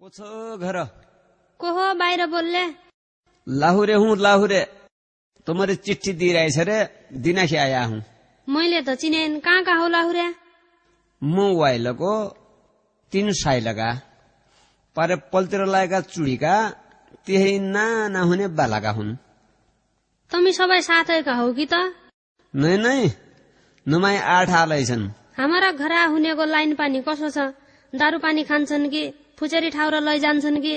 को छ घर। को हो बाहिर बोल्ने लाहुरे हूँ लाहुरे। तुम्हारी चिट्ठी दी रही है रे दिना के आया हूँ। मैले त चिनेन कहाँ कहाँ हो लाहुरे? म वाइलको तीन साई लगा। पर पलतिर लागेका चुडीका त्यही नाना हुने बालाका हुन्। तमी सबै साथैका हौ कि त? नै नै। नुमाई आठ हालै छन् हाम्रा घरा हुनेको लाइन पानी कसो छ? दारू पानी खान्छन् कि फुचरी ठाउँ र लैजान्छन् कि?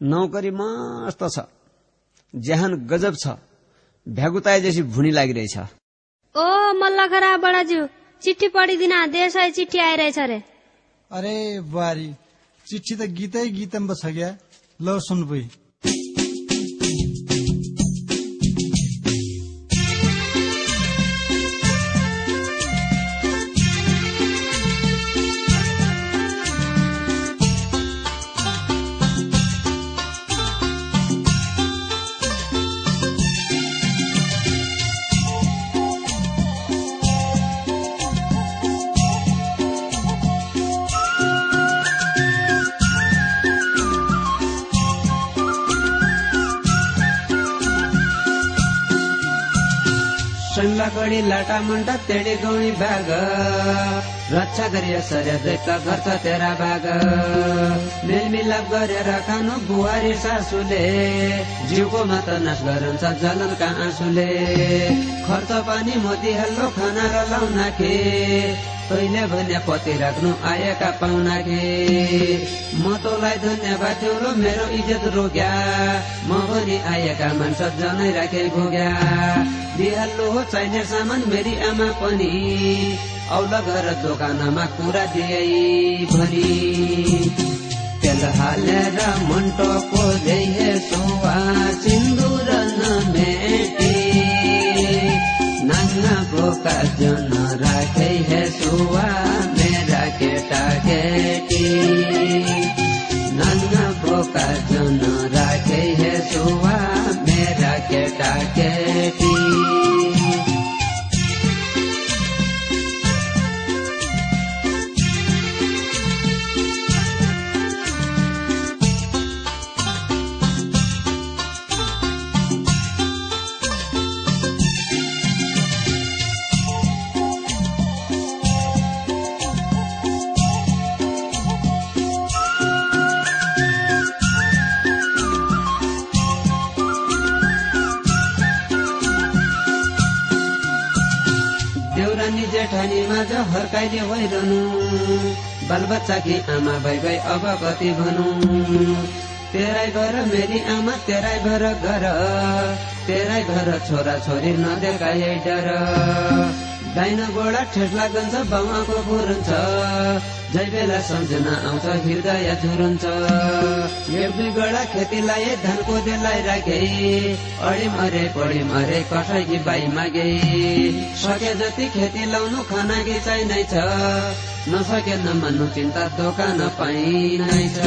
नौकरी मस्त छ। ज्याहान गजब छ भ्यागुताए जसी भुनी लागिरहेछ। ओ मल्ल खरा बडाज्यू चिठी पढिदिन देशै चिठी आइरहेछ रे। अरे बुहारी चिठी त गीतै गीतम छ क्या? ल सुन कडी लाटा मुन्टा तेडी गौडी बाग रक्षा गरिया सर्या दैत गर्छ तेरा बाग मेलमिलाप गरेर खानु बुहारी सासुले। जिउको मात्र नाश गरन्छ जलनका आँसुले। खर्च पनि मोतिहाल्लो खाना र लाउना के तैले भने पति राख्नु आएका पाहुना के म तँलाई धन्यवाद दिउलो मेरो इज्जत रोग्या। म पनि आएका मान्छ जनै राखे भोग्या। दिहाल्लो हो चाहिने सामान मेरी आमा पनि। औल घर दोकानमा कुरा दिए भनी। तेल हालेर मन्टोको जय सोवा सिन्दुर नमेटी जेठानी माझ हर्काइले भइरहनु बालबच्चा कि आमा भइ गई अब कति भनु तेराई घर मेरी आमा तेराई घर घर। तेराई घर छोरा छोरी यही डर। दाइन गोडा ठेस लाग्छ बाउको फुरन्छ जै बेला सम्झना आउँछ हृदय झुरुन्छ एक दुई गोडा खेती लाए देलाई राखे। अडी मरे पढी मरे कसैकी बाई मागे। सके जति खेती लाउनु खाना कि चाहिनै छ। नसके नमान्नु चिन्ता दोकान पाइनै छ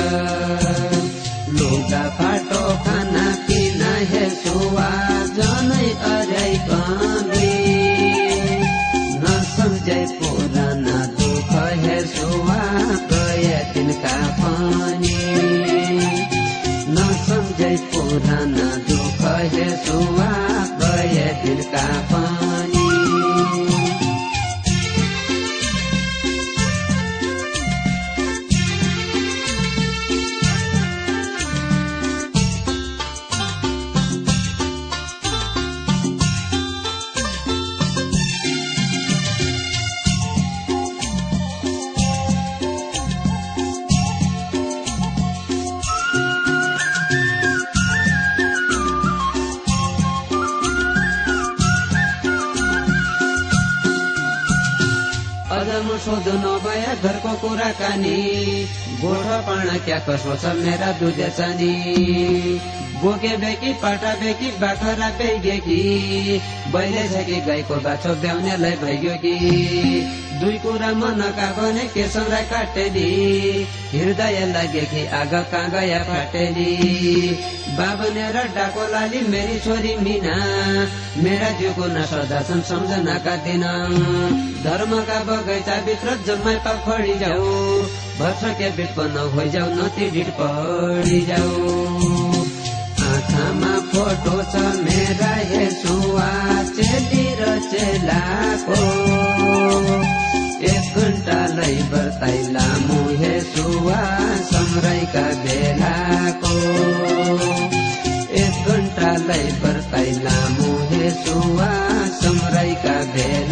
लुगा फाटो खाना पिना हे जनै अरै हे सुवा गए अझ म सोध्नु नभए घरको कुराकानी गोठ पाणा क्या कसो छ मेरा दुधे चानी। बोके बेकी पाटा बेकी बाखरा बेगे कि। बैले छ कि गाईको बाछो ब्याउनेलाई भइगयो कि। दुई कुरा मनका भने केशवलाई काटेली हृदय लागेकी आग कहाँ गया फाटेली बाबनेर डाको लाली मेरी छोरी मिना। मेरा जिउको न सदा छन् सम्झनाका दिन। धर्मका बगैँचा भित्र जम्मै पखडी जाऊ। भर्सके बिटपन जाऊ नति ढिट पढी जाऊ। आँखामा फोटो छ मेरा यसुवा चेली र चेलाको। एक घन्टालाई बर्ताइ लामो यसुवा सम्राइका बेलाको। एक घन्टालाई बर्ताइ लामो यसुवा सम्राइका बेलाको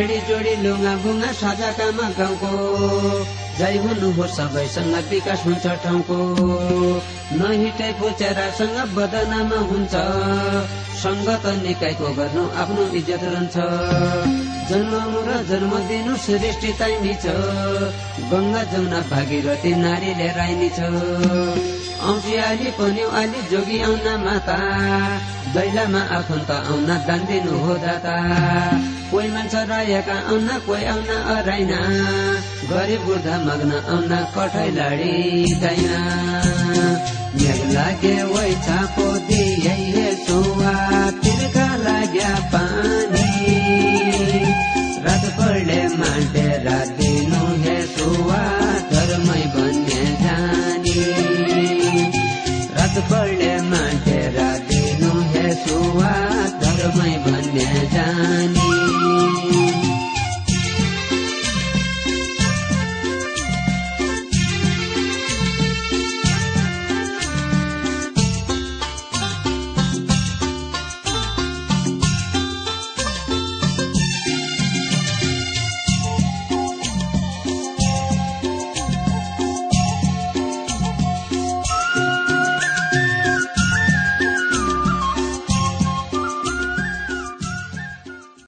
खेडी जोडी लुगा बुङ्गा सजाकामा गाउँको। जय हुनु हो सबैसँग विकास हुन्छ ठाउँको। नहिटे पुचेरासँग बदनामा हुन्छ। सङ्गत निकायको गर्नु आफ्नो इज्जत रहन्छ। जन्माउनु र जन्म दिनु सृष्टि ताइनी छ गङ्गा जमुना भागीरथी नारीले राइनी छ औँसी आली पनि जोगी आउना माता। दैलामा आफन्त आउन दान दिनु हो दाता। कोही मान्छे रहेका आउन कोही आउन अराइना। गरिब बुढा मग्न आउन कठै लडिँदैन मेघ लागे वै छापो दिए सुवा तिर्खा लाग्या पानी। रात पढ्ले माटे